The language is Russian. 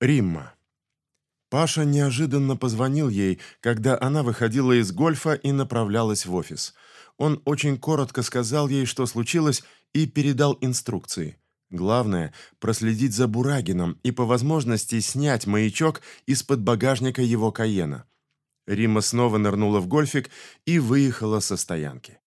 Римма. Паша неожиданно позвонил ей, когда она выходила из гольфа и направлялась в офис. Он очень коротко сказал ей, что случилось, и передал инструкции. Главное проследить за Бурагином и по возможности снять маячок из-под багажника его Каена. Римма снова нырнула в гольфик и выехала со стоянки.